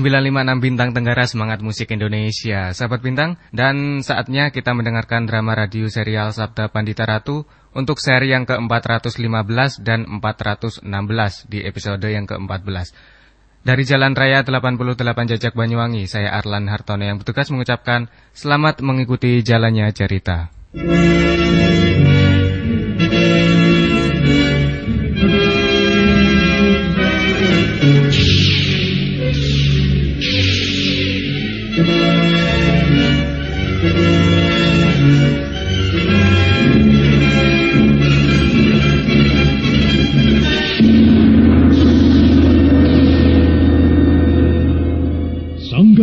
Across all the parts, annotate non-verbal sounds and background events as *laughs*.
956 Bintang Tenggara Semangat Musik Indonesia. Sahabat Bintang Dan saatnya kita mendengarkan drama radio serial Sabda Pandita Ratu Untuk seri yang ke-415 dan 416 di episode yang ke-14 Dari Jalan Raya 88 Jajak Banyuwangi Saya Arlan Hartono yang bertugas mengucapkan Selamat mengikuti jalannya cerita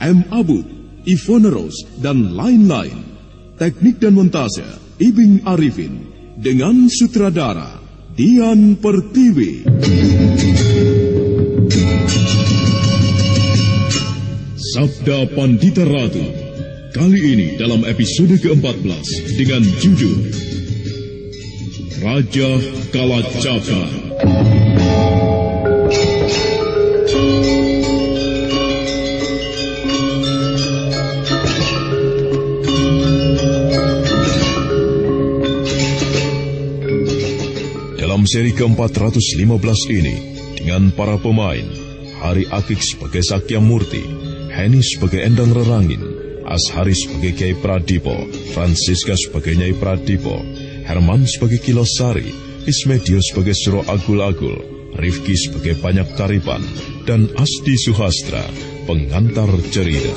M. Abud, Ivone Rose, dan lain-lain. Teknik dan montase Ibing Arifin dengan sutradara Dian Pertiwi. Sabda Pandita Ratu Kali ini dalam episode ke-14 dengan judul Raja Kalacaka. Dalam seri ke-415 ini, dengan para pemain, Hari Akik sebagai Sakya Murti, Heni sebagai Endang Rerangin, Ashari sebagai Kiai Pradipo, Francisca sebagai Nyai Pradipo, Herman sebagai Kilosari, Ismedio sebagai Suro Agul-Agul, Rifki sebagai Banyak Taripan, dan Asti Suhastra, pengantar cerita.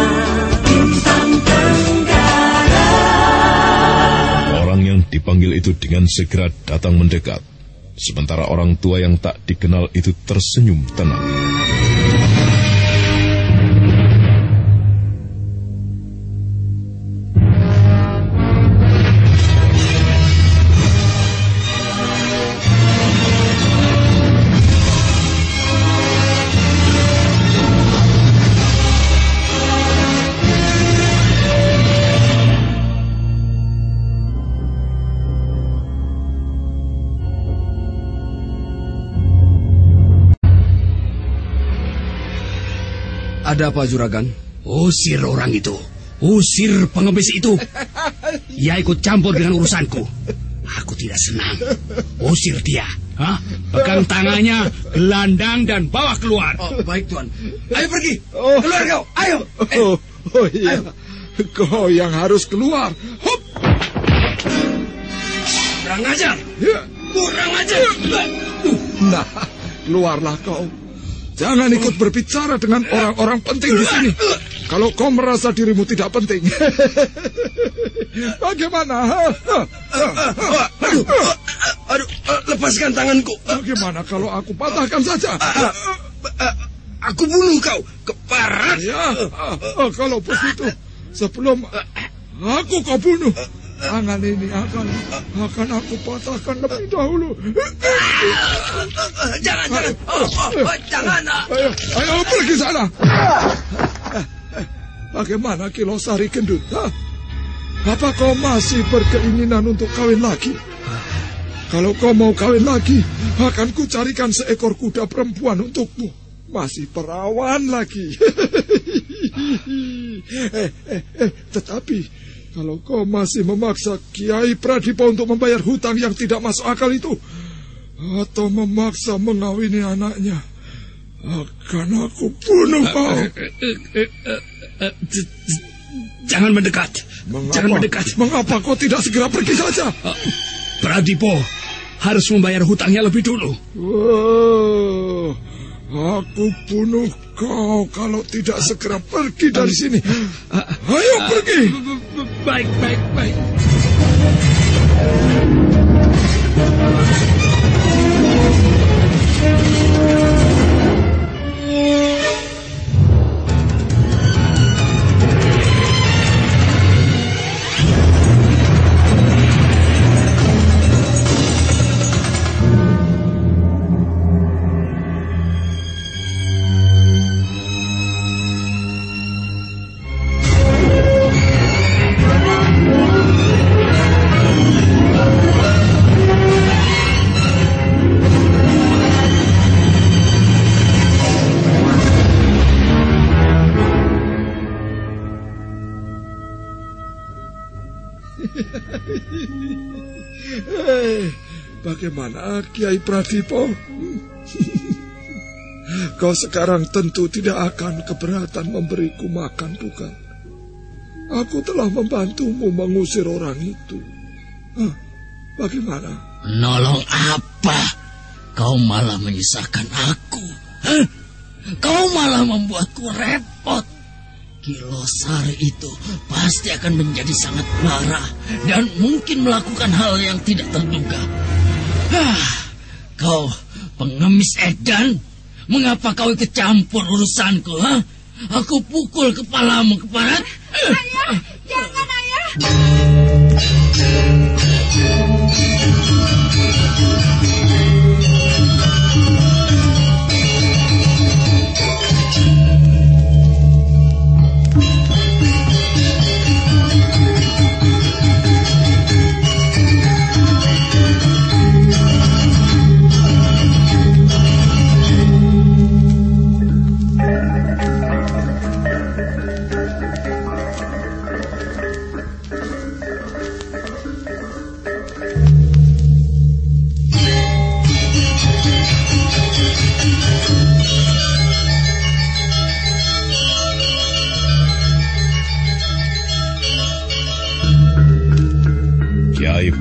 dipanggil itu dengan segera datang mendekat. Sementara orang tua yang tak dikenal itu tersenyum tenang. Ada apa, Juragan? Usir orang itu. Usir pengemis itu. *laughs* Ia ikut campur dengan urusanku. Aku tidak senang. Usir dia. Hah? Pegang tangannya, gelandang dan bawa keluar. Oh, baik, Tuan. Ayo pergi. Keluar kau. Ayo. Eh, Oh, oh iya. Kau yang harus keluar. Hop. Kurang ajar. Ya. Kurang ajar. Nah, keluarlah kau. Jangan ikut berbicara dengan orang-orang penting di sini. Kalau kau merasa dirimu tidak penting. Bagaimana? Aduh, aduh, lepaskan tanganku. Bagaimana kalau aku patahkan saja? Aku bunuh kau, keparat. Ya, kalau begitu, sebelum aku kau bunuh, tangan ini akan akan aku patahkan lebih dahulu. Jangan, jangan. Oh, oh, oh, jangan. Ayo, ayo pergi sana. Bagaimana Kilosari Gendut? Ha? Apa kau masih berkeinginan untuk kawin lagi? Kalau kau mau kawin lagi, akan ku carikan seekor kuda perempuan untukmu. Masih perawan lagi. *laughs* eh, eh, eh, tetapi kalau kau masih memaksa Kiai Pradipa untuk membayar hutang yang tidak masuk akal itu, atau memaksa mengawini anaknya, akan aku bunuh kau. Jangan mendekat. Mengapa? Jangan mendekat. Mengapa kau tidak segera pergi saja? Pradipo harus membayar hutangnya lebih dulu. Wah, aku bunuh kau kalau tidak segera pergi dari sini. Ayo pergi. Baik, baik, baik. Bagaimana Kiai Pradipo? Kau sekarang tentu tidak akan keberatan memberiku makan, bukan? Aku telah membantumu mengusir orang itu. Hah, bagaimana? Nolong apa? Kau malah menyusahkan aku. Hah? Kau malah membuatku repot. Kilosari itu pasti akan menjadi sangat marah dan mungkin melakukan hal yang tidak terduga. Kau pengemis Edan, mengapa kau ikut campur urusanku? Ha? Aku pukul kepalamu keparat. Ayah, jangan Kiai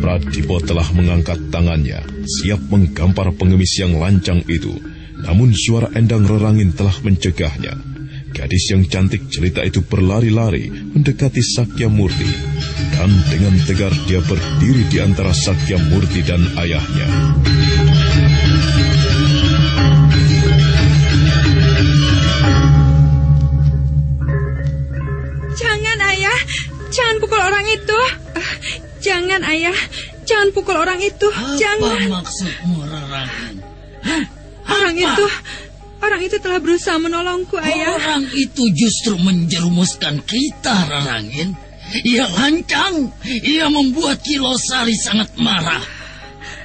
Pradipo telah mengangkat tangannya, siap menggampar pengemis yang lancang itu. Namun suara endang rerangin telah mencegahnya. Gadis yang cantik jelita itu berlari-lari mendekati Sakya Murti. Dan dengan tegar dia berdiri di antara Sakya Murti dan ayahnya. Jangan ayah, jangan pukul orang itu. Jangan ayah, jangan pukul orang itu. jangan. Apa maksudmu, Rarangin? Orang Apa? itu, orang itu telah berusaha menolongku ayah. Orang itu justru menjerumuskan kita, Rarangin. Ia lancang. Ia membuat Kilosari sangat marah.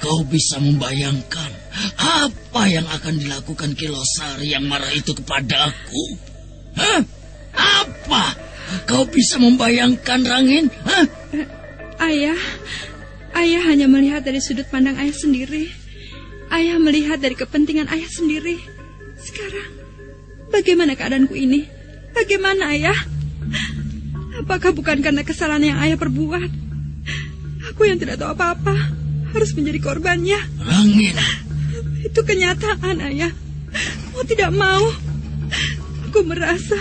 Kau bisa membayangkan apa yang akan dilakukan Kilosari yang marah itu kepada aku? Hah? Apa? Kau bisa membayangkan, Rangin? Hah? Ayah, ayah hanya melihat dari sudut pandang ayah sendiri. Ayah melihat dari kepentingan ayah sendiri. Sekarang, bagaimana keadaanku ini? Bagaimana ayah? Apakah bukan karena kesalahan yang ayah perbuat? Aku yang tidak tahu apa-apa harus menjadi korbannya. Rangin, Itu kenyataan ayah. Mau tidak mau, aku merasa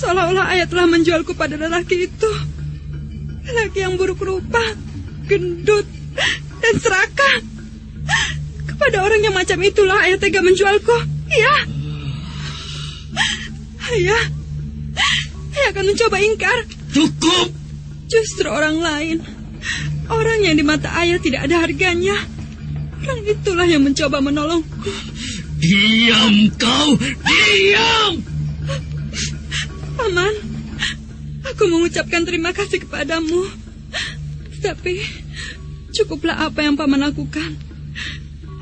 seolah-olah ayah telah menjualku pada lelaki itu. Lelaki yang buruk rupa, gendut, dan serakah. Kepada orang yang macam itulah ayah tega menjualku. Iya. Ayah, ayah akan mencoba ingkar. Cukup. Justru orang lain, orang yang di mata ayah tidak ada harganya. Orang itulah yang mencoba menolongku. Diam kau, diam! Paman, aku mengucapkan terima kasih kepadamu. Tapi, cukuplah apa yang Paman lakukan.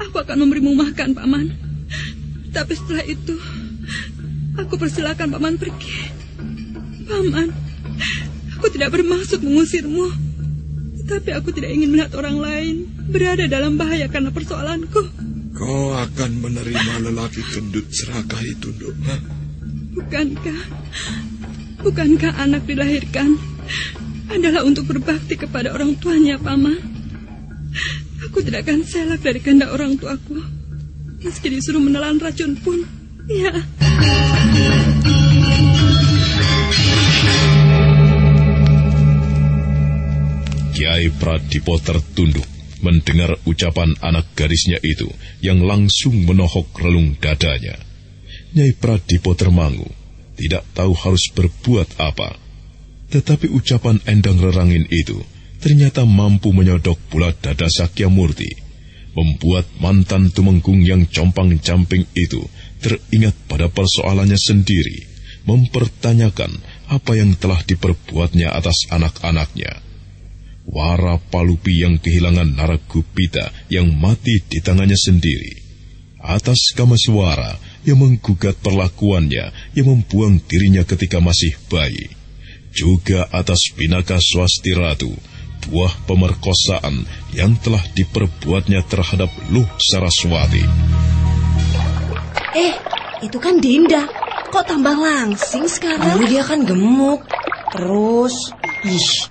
Aku akan memberimu makan, Paman. Tapi setelah itu, aku persilakan Paman pergi. Paman, aku tidak bermaksud mengusirmu. Tapi aku tidak ingin melihat orang lain berada dalam bahaya karena persoalanku. Kau akan menerima lelaki gendut serakah itu. Hah? Bukankah, bukankah anak dilahirkan adalah untuk berbakti kepada orang tuanya, Paman? Aku tidak akan selak dari kehendak orang tuaku. Meski disuruh menelan racun pun, ya. Kiai Pradipo tertunduk mendengar ucapan anak gadisnya itu yang langsung menohok relung dadanya. Nyai Pradipo termangu, tidak tahu harus berbuat apa. Tetapi ucapan endang rerangin itu ternyata mampu menyodok pula dada Sakya Murti, membuat mantan tumenggung yang compang-camping itu teringat pada persoalannya sendiri, mempertanyakan apa yang telah diperbuatnya atas anak-anaknya. Wara Palupi yang kehilangan Naragupita yang mati di tangannya sendiri. Atas Kamaswara yang menggugat perlakuannya yang membuang dirinya ketika masih bayi. Juga atas Pinaka Swasti Ratu, buah pemerkosaan yang telah diperbuatnya terhadap Luh Saraswati. Eh, itu kan Dinda. Kok tambah langsing sekarang? Dulu dia kan gemuk. Terus, ih,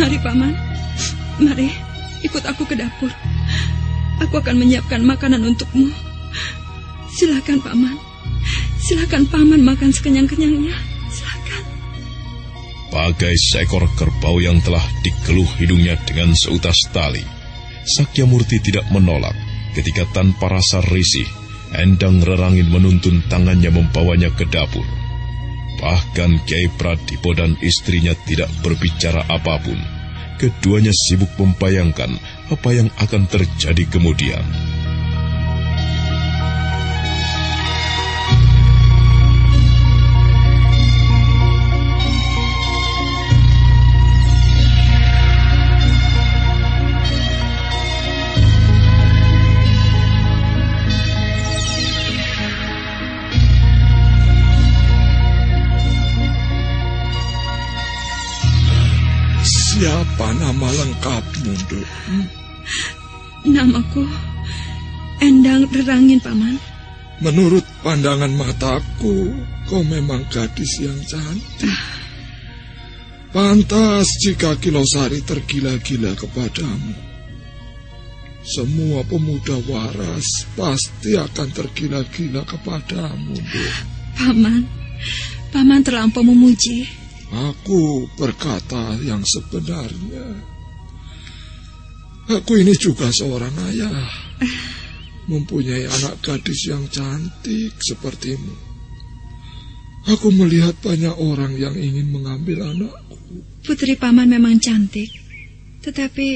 Mari Paman, mari ikut aku ke dapur. Aku akan menyiapkan makanan untukmu. Silakan Paman, silakan Paman makan sekenyang-kenyangnya. Silakan. Bagai seekor kerbau yang telah dikeluh hidungnya dengan seutas tali, Sakyamurti tidak menolak ketika tanpa rasa risih, Endang Rerangin menuntun tangannya membawanya ke dapur. Bahkan Kiai Pradipo dan istrinya tidak berbicara apa pun. Keduanya sibuk membayangkan apa yang akan terjadi kemudian. Siapa nama lengkapmu, Duk? Namaku Endang Rerangin, Paman. Menurut pandangan mataku, kau memang gadis yang cantik. Pantas jika Kilosari tergila-gila kepadamu. Semua pemuda waras pasti akan tergila-gila kepadamu, Duk. Paman, Paman terlampau memuji. Aku berkata yang sebenarnya. Aku ini juga seorang ayah. Mempunyai anak gadis yang cantik sepertimu. Aku melihat banyak orang yang ingin mengambil anakku. Putri Paman memang cantik. Tetapi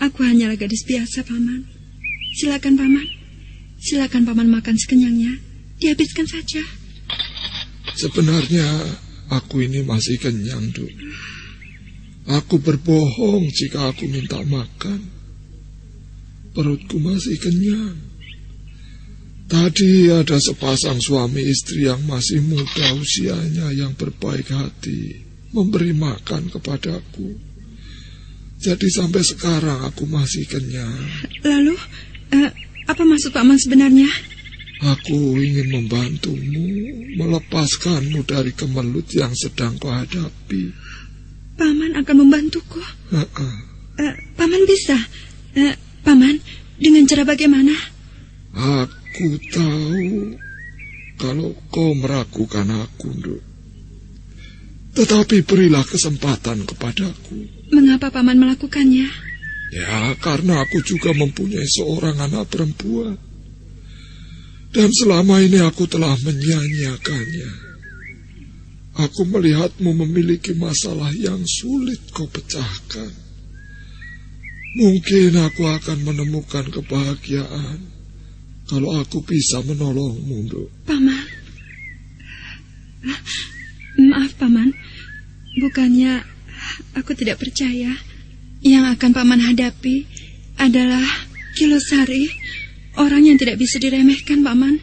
aku hanyalah gadis biasa, Paman. Silakan, Paman. Silakan Paman makan sekenyangnya. Dihabiskan saja. Sebenarnya Aku ini masih kenyang, Duk. Aku berbohong jika aku minta makan. Perutku masih kenyang. Tadi ada sepasang suami istri yang masih muda usianya yang berbaik hati memberi makan kepadaku. Jadi sampai sekarang aku masih kenyang. Lalu, uh, apa maksud Paman sebenarnya? Aku ingin membantumu melepaskanmu dari kemelut yang sedang kau hadapi. Paman akan membantuku. Uh -uh. Uh, Paman bisa. Uh, Paman, dengan cara bagaimana? Aku tahu kalau kau meragukan aku, Nduk. Tetapi berilah kesempatan kepadaku. Mengapa Paman melakukannya? Ya, karena aku juga mempunyai seorang anak perempuan. Dan selama ini aku telah menyanyiakannya. Aku melihatmu memiliki masalah yang sulit kau pecahkan. Mungkin aku akan menemukan kebahagiaan kalau aku bisa menolongmu, Nduk. Paman. Maaf, Paman. Bukannya aku tidak percaya. Yang akan Paman hadapi adalah Kilosari Orang yang tidak bisa diremehkan, Paman.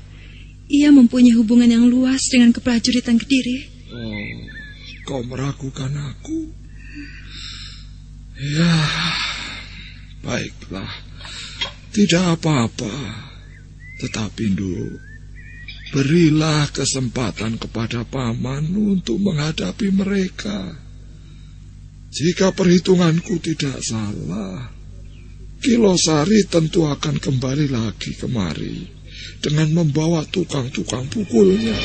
Ia mempunyai hubungan yang luas dengan keprajuritan Kediri. Oh, kau meragukan aku? Ya, baiklah. Tidak apa-apa. Tetapi, Ndu, berilah kesempatan kepada Paman untuk menghadapi mereka. Jika perhitunganku tidak salah, Kilosari tentu akan kembali lagi kemari dengan membawa tukang-tukang pukulnya.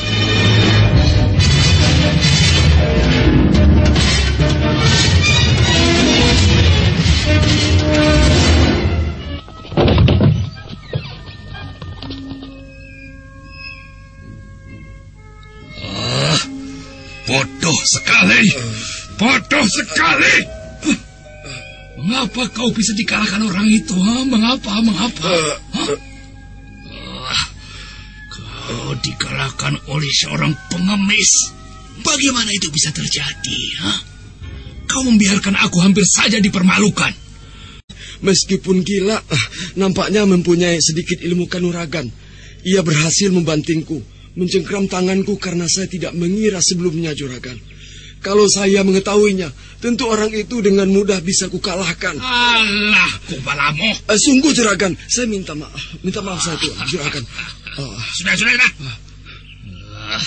Ah, bodoh sekali, bodoh sekali. Mengapa kau bisa dikalahkan orang itu? Ha? Mengapa? Mengapa? Ha? Kau kau dikalahkan oleh seorang pengemis. Bagaimana itu bisa terjadi? Ha? Kau membiarkan aku hampir saja dipermalukan. Meskipun gila, ah, nampaknya mempunyai sedikit ilmu kanuragan. Ia berhasil membantingku, mencengkram tanganku karena saya tidak mengira sebelumnya juragan. Kalau saya mengetahuinya, tentu orang itu dengan mudah bisa kukalahkan. Allah, kupalamu. Uh, sungguh juragan, saya minta maaf. Minta maaf saya tuh, juragan. Uh. Sudah, sudah, sudah. Uh,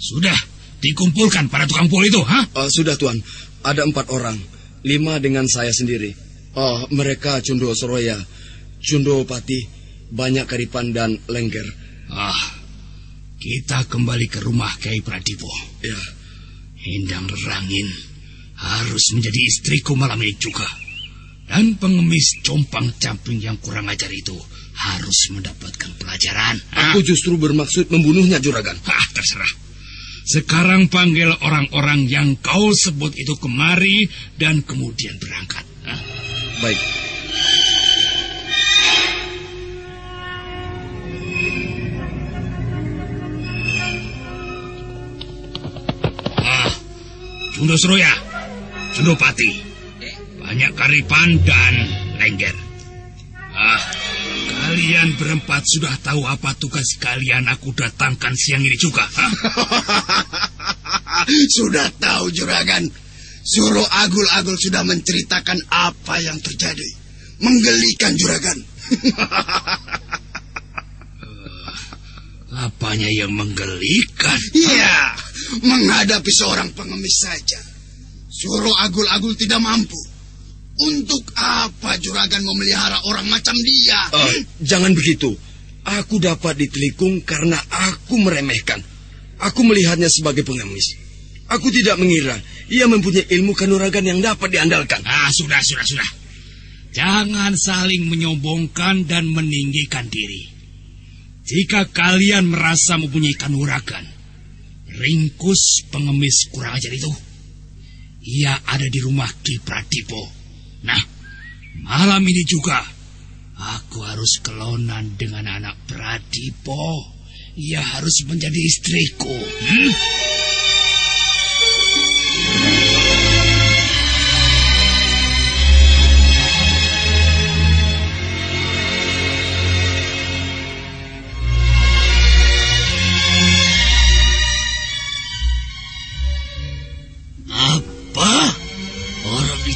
sudah, dikumpulkan para tukang pul itu, ha? Uh, sudah tuan, ada empat orang. Lima dengan saya sendiri. Oh, mereka Cundo Soroya, Cundo Pati, banyak Karipan dan Lengger. Ah, kita kembali ke rumah Kiai Pradipo. Ya. Hindang Rangin harus menjadi istriku malam ini juga. Dan pengemis compang camping yang kurang ajar itu harus mendapatkan pelajaran. Aku justru bermaksud membunuhnya, Juragan. Ah, terserah. Sekarang panggil orang-orang yang kau sebut itu kemari dan kemudian berangkat. Ah. Baik. Cundo Seroya, Cundo Pati, banyak karipan dan lengger. Ah, kalian berempat sudah tahu apa tugas kalian aku datangkan siang ini juga. *laughs* sudah tahu juragan. Suruh Agul-Agul sudah menceritakan apa yang terjadi. Menggelikan juragan. *laughs* Apanya yang menggelikan? Iya, menghadapi seorang pengemis saja. Suruh agul-agul tidak mampu. Untuk apa juragan memelihara orang macam dia? Uh, jangan begitu. Aku dapat ditelikung karena aku meremehkan. Aku melihatnya sebagai pengemis. Aku tidak mengira ia mempunyai ilmu kanuragan yang dapat diandalkan. Ah, sudah, sudah, sudah. Jangan saling menyombongkan dan meninggikan diri. Jika kalian merasa mempunyai kanuragan, ringkus pengemis kurang ajar itu. Ia ada di rumah Ki Pradipo. Nah, malam ini juga aku harus kelonan dengan anak Pradipo. Ia harus menjadi istriku. Hmm?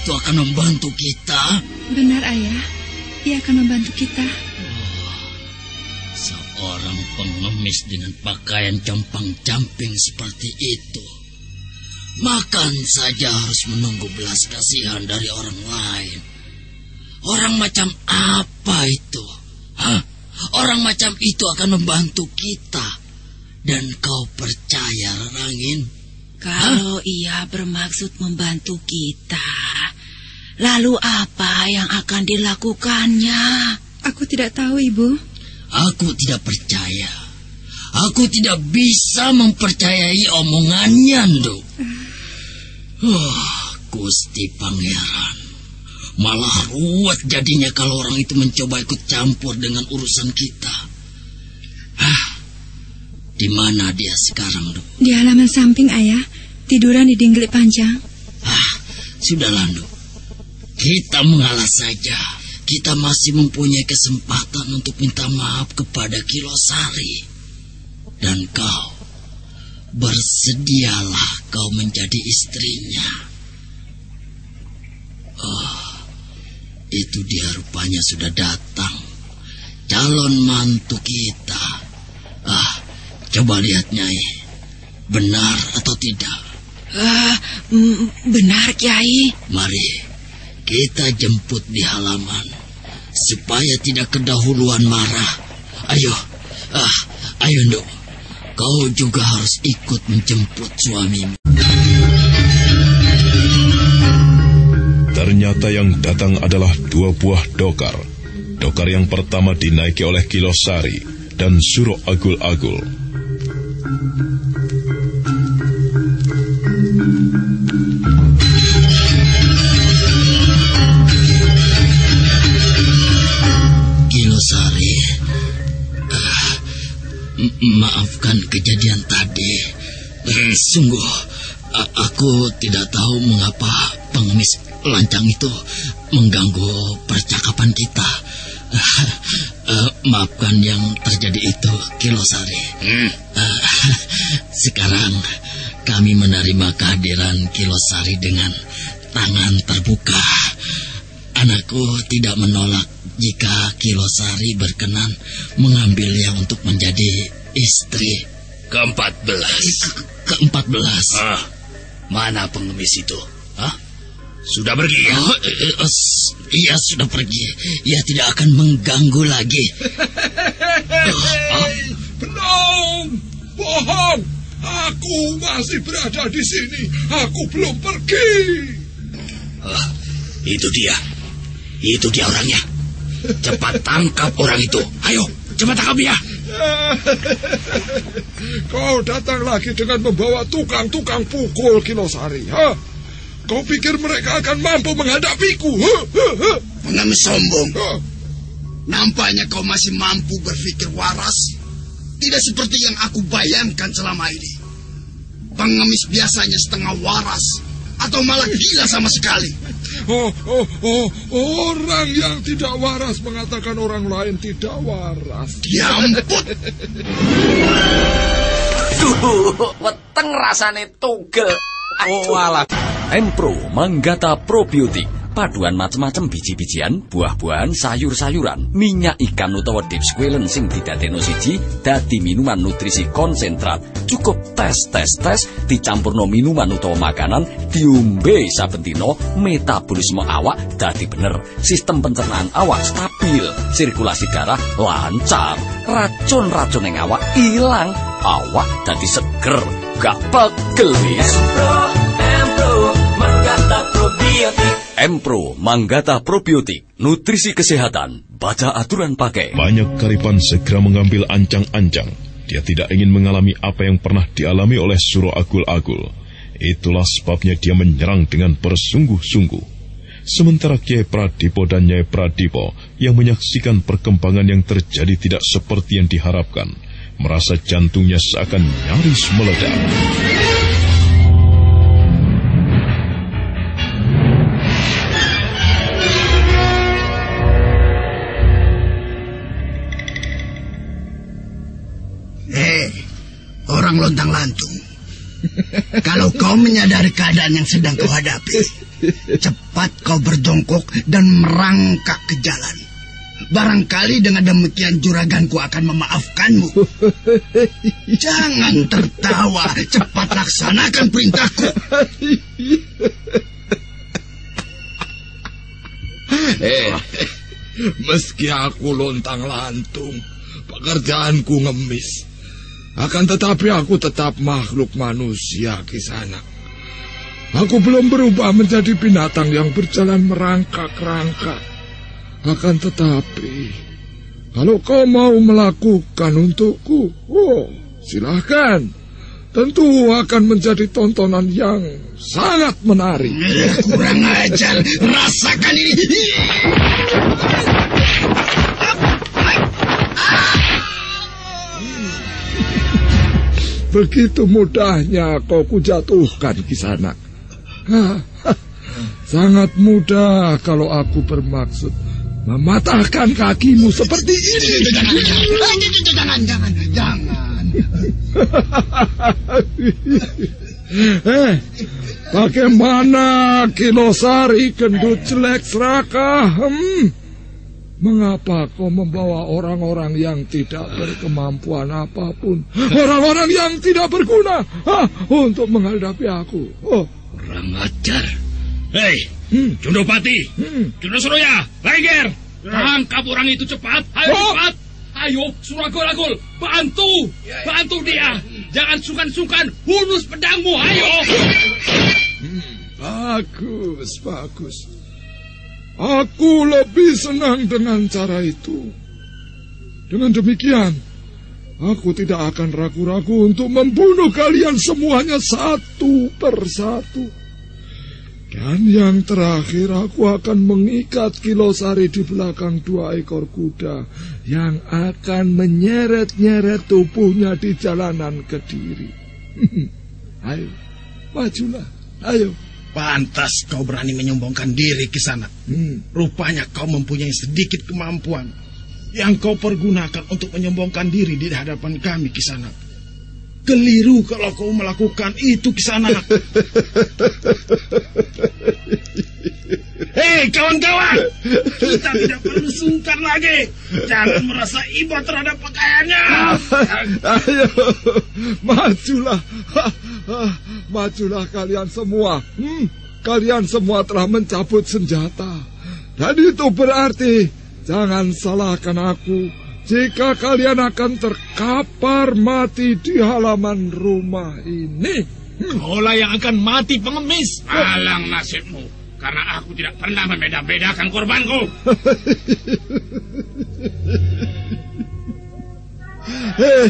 Itu akan membantu kita? Benar, Ayah. Ia akan membantu kita. Oh, seorang pengemis dengan pakaian compang-camping seperti itu. Makan saja harus menunggu belas kasihan dari orang lain. Orang macam apa itu? Hah? Orang macam itu akan membantu kita. Dan kau percaya, Rangin? Kalau Hah? ia bermaksud membantu kita, lalu apa yang akan dilakukannya? Aku tidak tahu, Ibu. Aku tidak percaya. Aku tidak bisa mempercayai omongannya, Nduk. Oh, Gusti Pangeran. Malah ruwet jadinya kalau orang itu mencoba ikut campur dengan urusan kita. Di mana dia sekarang, Dok? Di halaman samping, Ayah. Tiduran di dinglik panjang. Ah, sudahlah, Dok. Kita mengalah saja. Kita masih mempunyai kesempatan untuk minta maaf kepada Kilosari. Dan kau, bersedialah kau menjadi istrinya. Oh, itu dia rupanya sudah datang. Calon mantu kita. Coba lihat Nyai. Benar atau tidak? Uh, benar Kiai. Mari kita jemput di halaman supaya tidak kedahuluan marah. Ayo, ah, ayo Nduk. Kau juga harus ikut menjemput suamimu. Ternyata yang datang adalah dua buah dokar. Dokar yang pertama dinaiki oleh Kilosari dan Suro Agul-Agul. Memaafkan kejadian tadi. Eh, Sungguh, aku tidak tahu mengapa pengemis lancang itu mengganggu percakapan kita. *laughs* Eh, maafkan yang terjadi itu, Kilosari. Eh, *laughs* sekarang kami menerima kehadiran Kilosari dengan tangan terbuka. Anakku tidak menolak jika Kilosari berkenan mengambilnya untuk menjadi istri. Keempat belas. Keempat belas. Ah, mana pengemis itu? Hah? Sudah pergi ya? Oh, eh, eh, ia sudah pergi. Ia tidak akan mengganggu lagi. *laughs* Belum, bohong. Aku masih berada di sini. Aku belum pergi. Ah, itu dia. Itu dia orangnya. Cepat tangkap orang itu. Ayo, cepat tangkap dia. *laughs* Kau datang lagi dengan membawa tukang-tukang pukul Kilosari. Ha? Kau pikir mereka akan mampu menghadapiku? Ha? Ha? Ha? Pengemis sombong. Nampaknya kau masih mampu berpikir waras. Tidak seperti yang aku bayangkan selama ini. Pengemis biasanya setengah waras. Atau malah gila sama sekali. Oh, oh, oh, orang yang tidak waras mengatakan orang lain tidak waras. Diamput. Duh, weteng rasane tugel. Oh alah. Empro Manggata Probiotik paduan macam-macam biji-bijian, buah-buahan, sayur-sayuran, minyak ikan utawa deep squalen sing didadekno siji dadi minuman nutrisi konsentrat. Cukup tes tes tes dicampurno minuman utawa makanan diombe saben dina, metabolisme awak dadi bener. Sistem pencernaan awak stabil, sirkulasi darah lancar, racun-racun yang awak ilang, awak dadi seger, gak pegel wis. Empro Manggata Probiotik, nutrisi kesehatan, baca aturan pakai. Banyak karipan segera mengambil ancang-ancang. Dia tidak ingin mengalami apa yang pernah dialami oleh Suro Agul-Agul. Itulah sebabnya dia menyerang dengan bersungguh-sungguh. Sementara Kiai Pradipo dan Nyai Pradipo yang menyaksikan perkembangan yang terjadi tidak seperti yang diharapkan, merasa jantungnya seakan nyaris meledak. Orang lontang lantung. Kalau kau menyadari keadaan yang sedang kau hadapi, cepat kau berjongkok dan merangkak ke jalan. Barangkali dengan demikian juraganku akan memaafkanmu. Jangan tertawa, cepat laksanakan perintahku. Eh, meski aku lontang lantung, pekerjaanku ngemis. Akan tetapi aku tetap makhluk manusia di sana. Aku belum berubah menjadi binatang yang berjalan merangkak-rangkak. Akan tetapi, kalau kau mau melakukan untukku, oh, silahkan. Tentu akan menjadi tontonan yang sangat menarik. Kurang ajar, rasakan ini. Begitu mudahnya kau kujatuhkan sana. Sangat mudah kalau aku bermaksud mematahkan kakimu seperti ini. Jangan, jangan, jangan. eh, bagaimana Kilosari gendut jelek serakah? Hmm? Mengapa kau membawa orang-orang yang tidak berkemampuan apa pun, orang-orang yang tidak berguna, ah, untuk menghadapi aku? Oh, Kurang ajar. Hei, Jundopati, hmm. Jundosuroya, Lengger, tangkap orang itu cepat. Ayo Oh. cepat. Ayo, Suragul-agul, bantu, bantu dia. Jangan sungkan-sungkan, hunus pedangmu, ayo. bagus, bagus. Aku lebih senang dengan cara itu. Dengan demikian, aku tidak akan ragu-ragu untuk membunuh kalian semuanya satu persatu. Dan yang terakhir aku akan mengikat Kilosari di belakang dua ekor kuda yang akan menyeret-nyeret tubuhnya di jalanan Kediri. *laughs* ayo, majulah, ayo. Pantas kau berani menyombongkan diri ke sana. Hmm. Rupanya kau mempunyai sedikit kemampuan yang kau pergunakan untuk menyombongkan diri di hadapan kami ke sana. Keliru kalau kau melakukan itu ke sana. *laughs* Hei kawan-kawan, kita tidak perlu sungkan lagi. Jangan merasa iba terhadap pakaiannya. Ayo, majulah. Majulah kalian semua. Hmm, kalian semua telah mencabut senjata. Dan itu berarti jangan salahkan aku jika kalian akan terkapar mati di halaman rumah ini. Hmm. Kaulah yang akan mati pengemis. Alang nasibmu. Karena aku tidak pernah membeda-bedakan korbanku. Hei,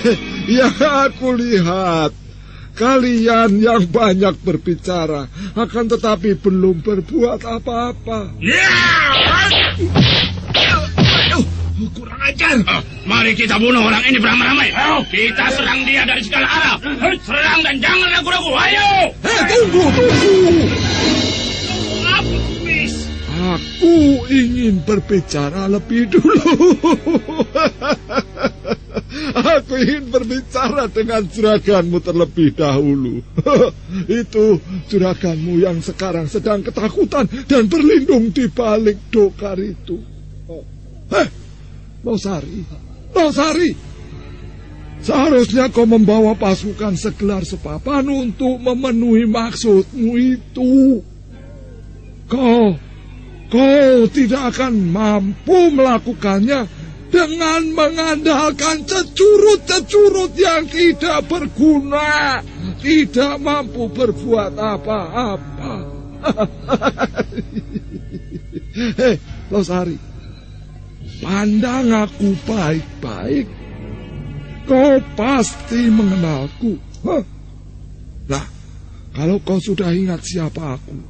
*laughs* yang aku lihat kalian yang banyak berbicara akan tetapi belum berbuat apa-apa. Ya! Kurang ajar. Oh, mari kita bunuh orang ini beramai-ramai. Kita serang dia dari segala arah. Serang dan jangan ragu-ragu. Ayo. Hei, tunggu, tunggu. Aku ingin berbicara lebih dulu. *laughs* Aku ingin berbicara dengan juraganmu terlebih dahulu. *laughs* Itu juraganmu yang sekarang sedang ketakutan dan berlindung di balik dokar itu. Hei, Losari, Losari. Seharusnya kau membawa pasukan segelar sepapan untuk memenuhi maksudmu itu. Kau Kau tidak akan mampu melakukannya dengan mengandalkan cecurut-cecurut yang tidak berguna, tidak mampu berbuat apa-apa. *laughs* Hei, Losari, pandang aku baik-baik. Kau pasti mengenalku. Huh? Nah, kalau kau sudah ingat siapa aku,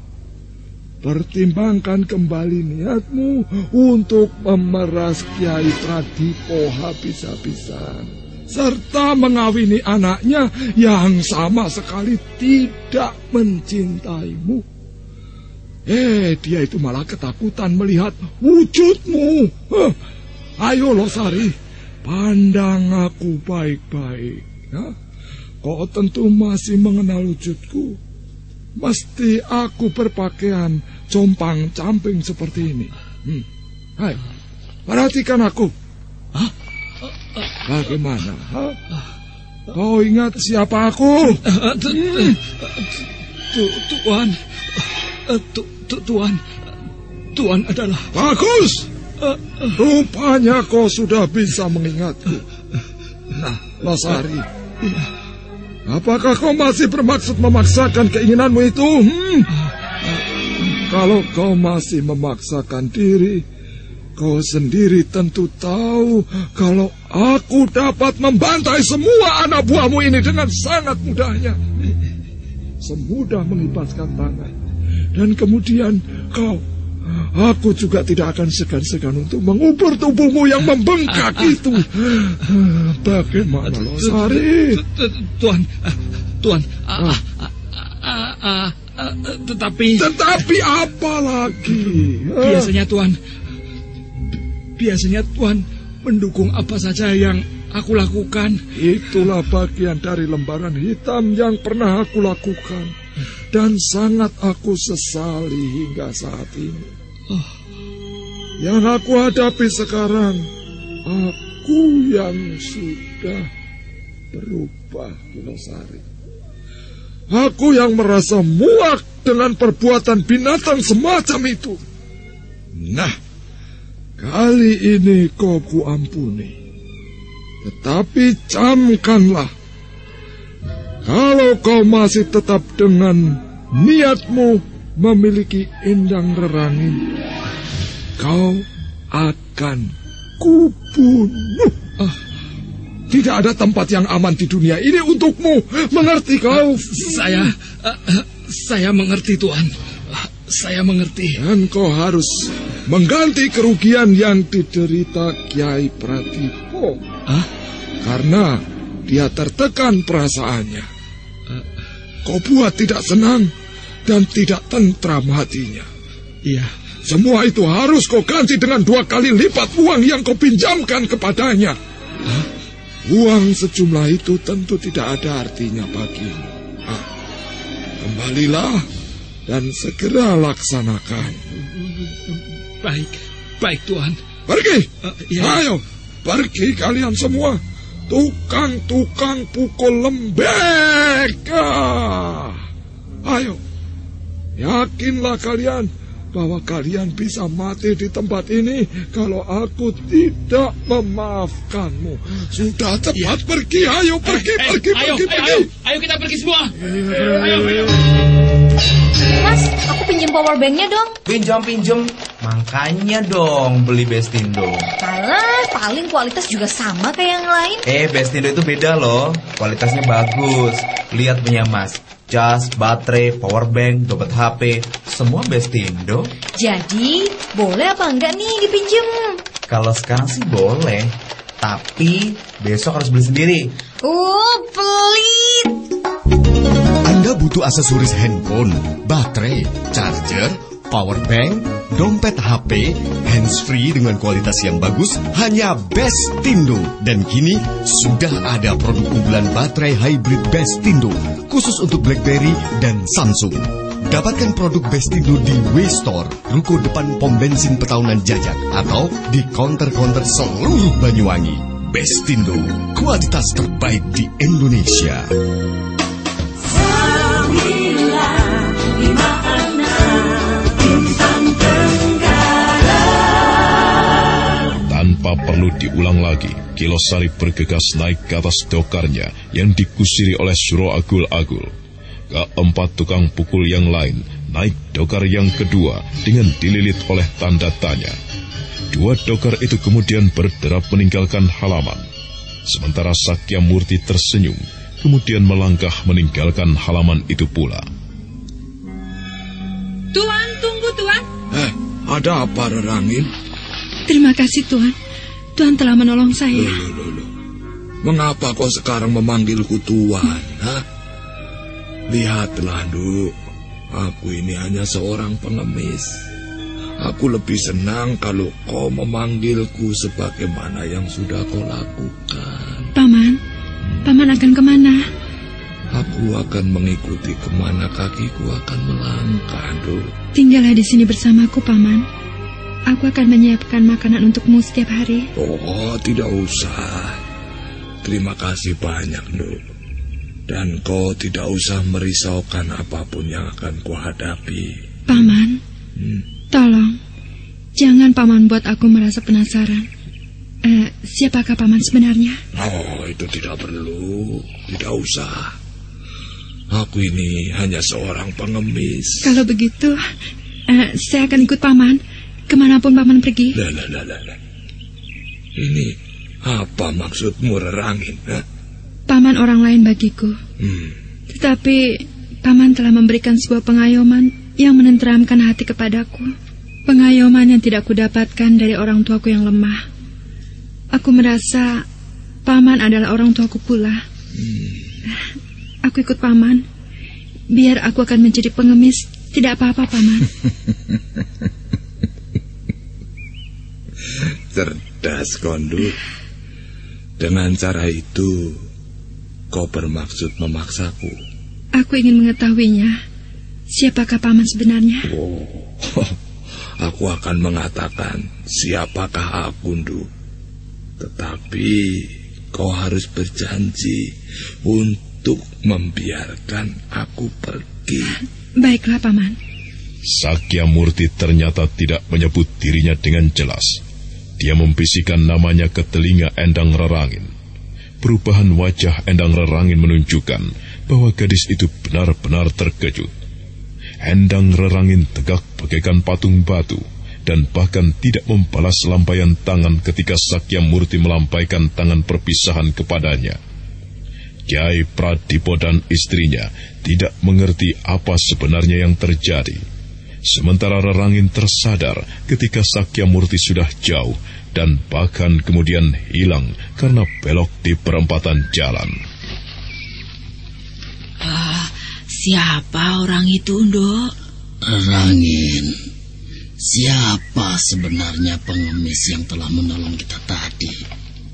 Pertimbangkan kembali niatmu untuk memeras Kiai Pradipo habis-habisan. Serta mengawini anaknya yang sama sekali tidak mencintaimu. Eh, dia itu malah ketakutan melihat wujudmu. Huh. Ayo Losari, pandang aku baik-baik. Kau tentu masih mengenal wujudku. Mesti aku berpakaian compang camping seperti ini. Hmm. Hai, perhatikan aku. Hah? Bagaimana? Hah? Kau ingat siapa aku? Hmm. Tuan, Tuan, Tuan adalah... Bagus! Rupanya kau sudah bisa mengingatku. Nah, Losari. Iya. Apakah kau masih bermaksud memaksakan keinginanmu itu? Hmm? Kalau kau masih memaksakan diri, kau sendiri tentu tahu kalau aku dapat membantai semua anak buahmu ini dengan sangat mudahnya. Semudah mengipaskan tangan. Dan kemudian kau Aku juga tidak akan segan-segan untuk mengubur tubuhmu yang membengkak itu. Bagaimana, Losari? Tuan, Tuan, tetapi... Tetapi apa lagi? Biasanya Tuan, biasanya Tuan mendukung apa saja yang aku lakukan. Itulah bagian dari lembaran hitam yang pernah aku lakukan. Dan sangat aku sesali hingga saat ini. Yang aku hadapi sekarang, aku yang sudah berubah, Kilosari. Aku yang merasa muak dengan perbuatan binatang semacam itu. Nah, kali ini kau ku ampuni. Tetapi camkanlah, kalau kau masih tetap dengan niatmu memiliki indang rerangin, kau akan kubunuh. Ah, tidak ada tempat yang aman di dunia ini untukmu. Mengerti kau? Saya, uh, saya mengerti Tuhan. saya mengerti. Dan kau harus mengganti kerugian yang diderita Kiai Pratipo. Hah? Karena dia tertekan perasaannya. Kau buat tidak senang dan tidak tentram hatinya. Iya. Semua itu harus kau ganti dengan dua kali lipat uang yang kau pinjamkan kepadanya. Hah? Uang sejumlah itu tentu tidak ada artinya bagimu. Ah, kembalilah dan segera laksanakan. Baik, baik Tuhan. Pergi. Uh, ya. Ayo, pergi kalian semua. Tukang-tukang pukul lembek. Ah. Ayo, yakinlah kalian bahwa kalian bisa mati di tempat ini kalau aku tidak memaafkanmu. Sudah cepat ya. pergi, ayo pergi, eh, pergi, eh, ayo, pergi, ayo, pergi. Ayo, ayo kita pergi semua. Ayo, ayo. Mas, aku pinjam power banknya dong. Pinjam pinjam, makanya dong beli Bestindo. Kalah, paling kualitas juga sama kayak yang lain. Eh, Bestindo itu beda loh. Kualitasnya bagus. Lihat punya Mas. Cas, baterai, power bank, dompet HP, semua Bestindo. Jadi, boleh apa enggak nih dipinjem? Kalau sekarang sih boleh, tapi besok harus beli sendiri. Oh, pelit. Anda butuh aksesoris handphone, baterai, charger, power bank, dompet HP, handsfree dengan kualitas yang bagus hanya Bestindo. Dan kini sudah ada produk unggulan baterai hybrid Bestindo khusus untuk BlackBerry dan Samsung. Dapatkan produk Bestindo di W-Store, ruko depan pom bensin Petaunan Jajak atau di counter-counter seluruh Banyuwangi. Bestindo, kualitas terbaik di Indonesia. Tanpa perlu diulang lagi, Kilosari bergegas naik ke atas dokarnya yang dikusiri oleh Suro Agul Agul. Keempat tukang pukul yang lain naik dokar yang kedua dengan dililit oleh tanda tanya. Dua dokar itu kemudian berderap meninggalkan halaman. Sementara Sakya Murti tersenyum, kemudian melangkah meninggalkan halaman itu pula. Tuan, tunggu Tuan. Eh, ada apa Rerangin? Terima kasih Tuan. Tuhan telah menolong saya. Loh, loh, loh. Mengapa kau sekarang memanggilku Tuan? Hah? Lihatlah, Nduk. Aku ini hanya seorang pengemis. Aku lebih senang kalau kau memanggilku sebagaimana yang sudah kau lakukan. Paman, Paman akan ke mana? Aku akan mengikuti ke mana kakiku akan melangkah, Nduk. Tinggallah di sini bersamaku, Paman. Aku akan menyiapkan makanan untukmu setiap hari. Oh, tidak usah. Terima kasih banyak, Nduk. Dan kau tidak usah merisaukan apa pun yang akan kau hadapi. Paman, Hmm. tolong. Jangan Paman buat aku merasa penasaran. Eh, siapakah Paman sebenarnya? Oh, itu tidak perlu. Tidak usah. Aku ini hanya seorang pengemis. Kalau begitu, eh, saya akan ikut Paman. Ke mana pun Paman pergi. Lah, lah, lah, lah. Ini apa maksudmu rerangin? Ha? Paman orang lain bagiku. Hmm. Tetapi Paman telah memberikan sebuah pengayoman yang menenteramkan hati kepadaku. Pengayoman yang tidak kudapatkan dari orang tuaku yang lemah. Aku merasa Paman adalah orang tuaku pula. Aku ikut Paman. Biar aku akan menjadi pengemis. Tidak apa-apa, Paman. *laughs* Cerdas, Konduk. Dengan cara itu, kau bermaksud memaksaku. Aku ingin mengetahuinya. Siapakah Paman sebenarnya? Oh, *laughs* aku akan mengatakan siapakah aku, Nduk. Tetapi kau harus berjanji untuk membiarkan aku pergi. Baiklah, Paman. Sakya Murti ternyata tidak menyebut dirinya dengan jelas. Dia membisikkan namanya ke telinga Endang Rerangin. Perubahan wajah Endang Rerangin menunjukkan bahwa gadis itu benar-benar terkejut. Endang Rerangin tegak bagaikan patung batu dan bahkan tidak membalas lambaian tangan ketika Sakya Murti melampaikan tangan perpisahan kepadanya. Kiai Pradipo dan istrinya tidak mengerti apa sebenarnya yang terjadi. Sementara Rerangin tersadar ketika Sakya Murti sudah jauh dan bahkan kemudian hilang karena belok di perempatan jalan. Ah, siapa orang itu, Ndok? Rangin, siapa sebenarnya pengemis yang telah menolong kita tadi?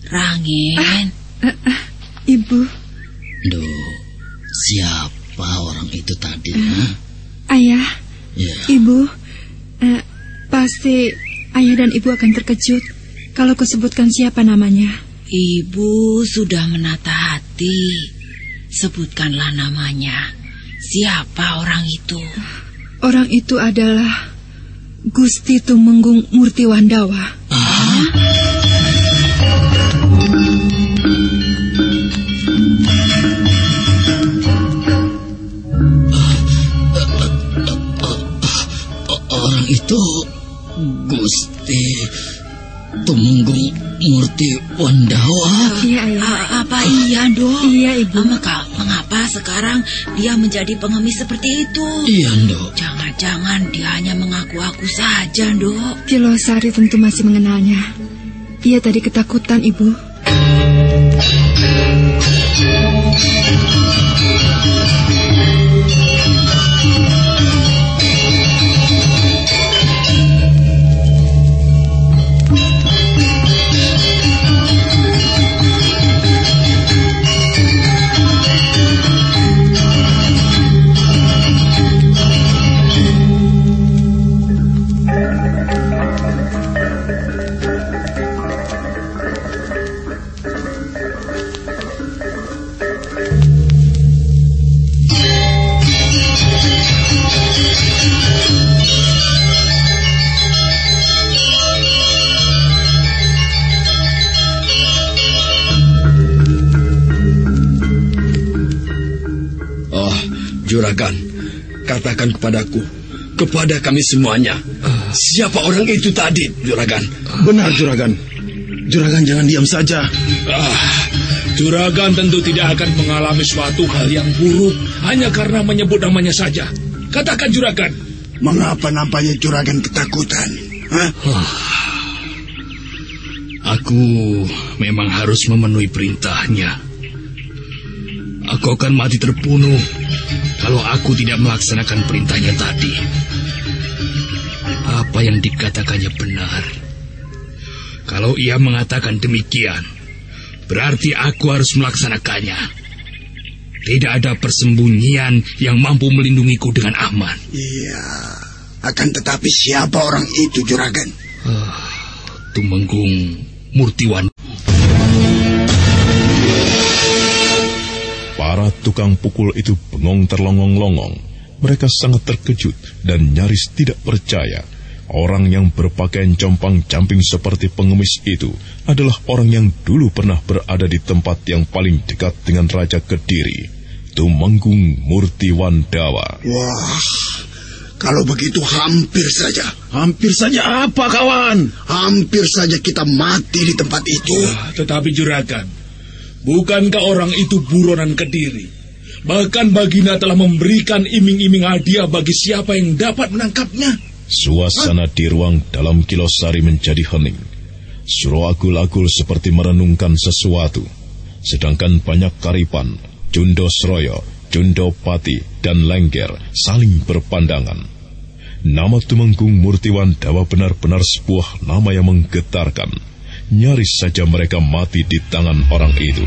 Rangin. Ah, uh, uh, ibu. Duh, siapa orang itu tadi? Uh, huh? Ayah. Ya. Ibu, uh, pasti ayah dan ibu akan terkejut kalau kusebutkan siapa namanya. Ibu sudah menata hati. Sebutkanlah namanya. Siapa orang itu? Orang itu adalah Gusti Tumenggung Murti Wandawa. Ah? Orang itu Gusti Tumenggung Murti Wandawa. Iya, iya. A apa iya, Dok? Iya, Ibu. Maka, mengapa sekarang dia menjadi pengemis seperti itu? Iya, Dok. Jangan-jangan dia hanya mengaku-aku saja, Dok. Kilosari tentu masih mengenalnya. Ia tadi ketakutan, Ibu. Katakan kepadaku, kepada kami semuanya, siapa orang itu tadi, Juragan? Benar, Juragan. Juragan jangan diam saja. Ah, Juragan tentu tidak akan mengalami suatu hal yang buruk hanya karena menyebut namanya saja. Katakan Juragan. Mengapa nampaknya Juragan ketakutan? Hah? Aku memang harus memenuhi perintahnya. Aku akan mati terbunuh kalau aku tidak melaksanakan perintahnya tadi. Apa yang dikatakannya benar. Kalau ia mengatakan demikian, berarti aku harus melaksanakannya. Tidak ada persembunyian yang mampu melindungiku dengan aman. Iya, akan tetapi siapa orang itu, Juragan? Uh, Tumenggung Murtiwan. Tukang pukul itu bengong terlongong-longong. Mereka sangat terkejut dan nyaris tidak percaya. Orang yang berpakaian compang-camping seperti pengemis itu adalah orang yang dulu pernah berada di tempat yang paling dekat dengan Raja Kediri, Tumenggung Murtiwandawa. Wah, kalau begitu hampir saja. Hampir saja apa, kawan? Hampir saja kita mati di tempat itu. Wah, tetapi Juragan, bukankah orang itu buronan Kediri? Bahkan Bagina telah memberikan iming-iming hadiah bagi siapa yang dapat menangkapnya. Suasana di ruang dalam kilosari menjadi hening. Suro agul-agul seperti merenungkan sesuatu. Sedangkan banyak karipan, Jundo Sroyo, Jundo Pati, dan Lengger saling berpandangan. Nama Tumenggung Murtiwan Dawa benar-benar sebuah nama yang menggetarkan. Nyaris saja mereka mati di tangan orang itu.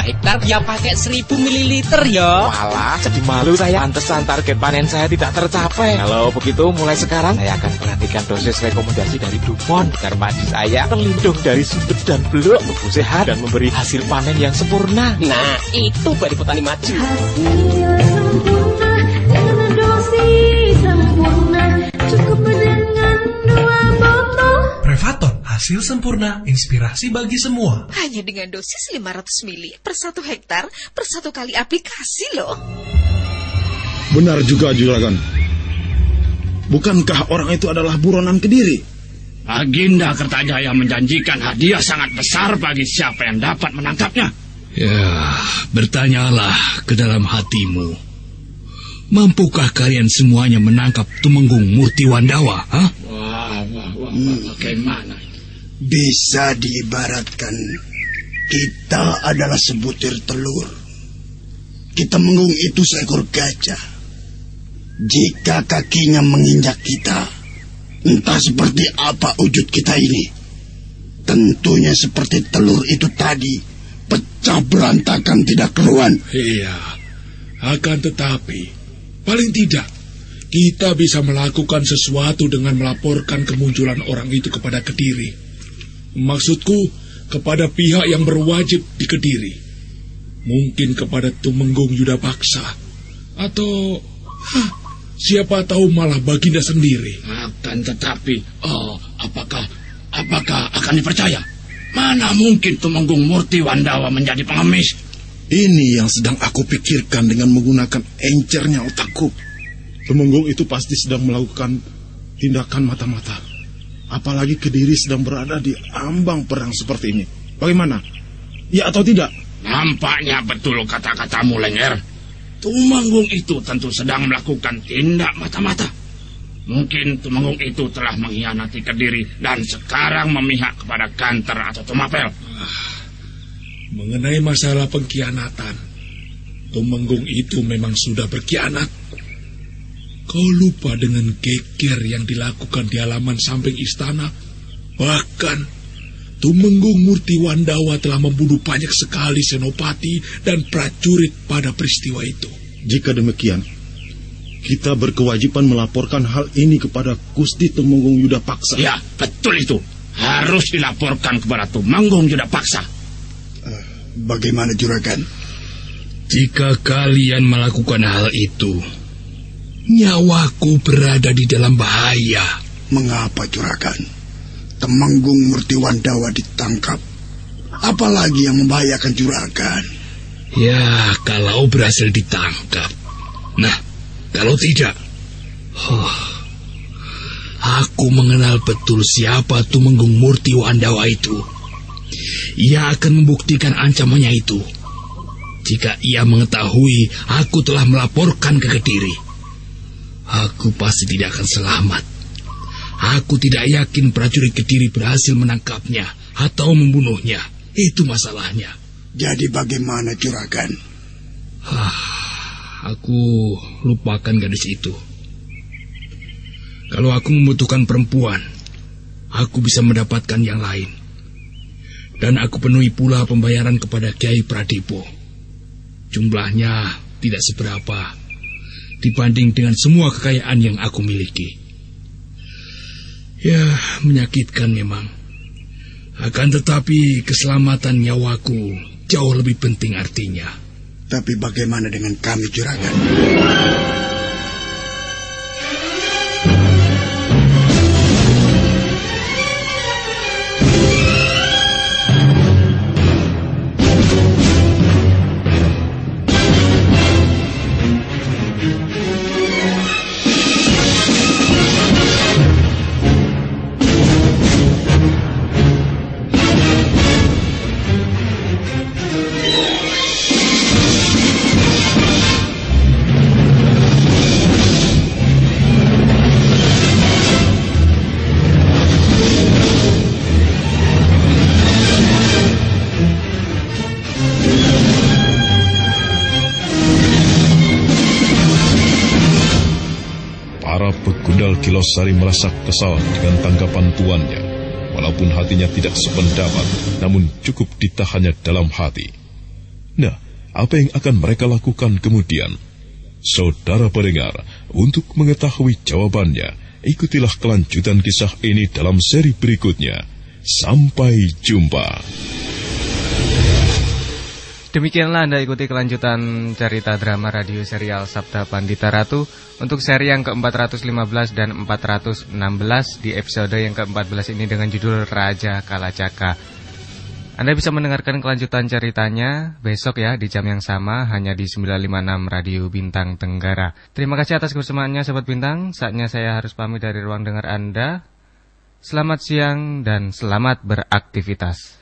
hektar ya pakai 1000 ml ya. Walah, jadi malu saya. Pantesan target panen saya tidak tercapai. Kalau begitu mulai sekarang saya akan perhatikan dosis rekomendasi dari Dupont agar padi saya terlindung dari sundep dan beluk, tumbuh sehat dan memberi hasil panen yang sempurna. Nah, itu bagi petani maju. Hasil Hasil sempurna, inspirasi bagi semua. Hanya dengan dosis 500 mili per satu hektar per satu kali aplikasi loh. Benar juga juragan. Bukankah orang itu adalah buronan kediri? Aginda Kertajaya menjanjikan hadiah sangat besar bagi siapa yang dapat menangkapnya. Ya, bertanyalah ke dalam hatimu. Mampukah kalian semuanya menangkap Tumenggung Murti Wandawa? Hah? Wah, wah, wah, wah, bagaimana? Bisa diibaratkan kita adalah sebutir telur. Kita menggung itu seekor gajah. Jika kakinya menginjak kita, entah seperti apa wujud kita ini. Tentunya seperti telur itu tadi, pecah berantakan tidak keruan. Iya, akan tetapi, paling tidak, kita bisa melakukan sesuatu dengan melaporkan kemunculan orang itu kepada Kediri. Maksudku, kepada pihak yang berwajib di Kediri. Mungkin kepada Tumenggung Yuda Paksa. Atau, hah, siapa tahu malah Baginda sendiri. Akan tetapi, oh, apakah apakah akan dipercaya? Mana mungkin Tumenggung Murti Wandawa menjadi pengemis? Ini yang sedang aku pikirkan dengan menggunakan encernya otakku. Temenggung itu pasti sedang melakukan tindakan mata-mata. Apalagi Kediri sedang berada di ambang perang seperti ini. Bagaimana? Ya atau tidak? Nampaknya betul kata-katamu, Lengger. Tumenggung itu tentu sedang melakukan tindak mata-mata. Mungkin Tumenggung itu telah mengkhianati Kediri dan sekarang memihak kepada Kanter atau Tumapel. Mengenai masalah pengkhianatan, Tumenggung itu memang sudah berkhianat. Kau lupa dengan geger yang dilakukan di halaman samping istana? Bahkan, Tumenggung Murti Wandawa telah membunuh banyak sekali senopati dan prajurit pada peristiwa itu. Jika demikian, kita berkewajiban melaporkan hal ini kepada Gusti Tumenggung Yuda Paksa. Ya, betul itu. Harus dilaporkan kepada Tumenggung Yuda Paksa. Uh, bagaimana juragan? Jika kalian melakukan hal itu, nyawaku berada di dalam bahaya. Mengapa juragan? Temenggung Murti Wandawa ditangkap. Apalagi yang membahayakan juragan? Ya, kalau berhasil ditangkap. Nah, kalau tidak, oh, aku mengenal betul siapa Tumenggung Murti Wandawa itu. Ia akan membuktikan ancamannya itu. Jika ia mengetahui aku telah melaporkan ke Kediri, aku pasti tidak akan selamat. Aku tidak yakin prajurit Kediri berhasil menangkapnya atau membunuhnya. Itu masalahnya. Jadi bagaimana juragan? Ah, aku lupakan gadis itu. Kalau aku membutuhkan perempuan, aku bisa mendapatkan yang lain. Dan aku penuhi pula pembayaran kepada Kiai Pradipo. Jumlahnya tidak seberapa dibanding dengan semua kekayaan yang aku miliki. Ya, menyakitkan memang. Akan tetapi keselamatan nyawaku jauh lebih penting artinya. Tapi bagaimana dengan kami, Juragan? Kilosari merasa kesal dengan tanggapan tuannya. Walaupun hatinya tidak sependapat, namun cukup ditahannya dalam hati. Nah, apa yang akan mereka lakukan kemudian? Saudara pendengar, untuk mengetahui jawabannya, ikutilah kelanjutan kisah ini dalam seri berikutnya. Sampai jumpa. Demikianlah Anda ikuti kelanjutan cerita drama radio serial Sabda Pandita Ratu untuk seri yang ke-415 dan 416 di episode yang ke-14 ini dengan judul Raja Kalacaka. Anda bisa mendengarkan kelanjutan ceritanya besok ya di jam yang sama hanya di 956 Radio Bintang Tenggara. Terima kasih atas kebersamaannya Sobat Bintang. Saatnya saya harus pamit dari ruang dengar Anda. Selamat siang dan selamat beraktivitas.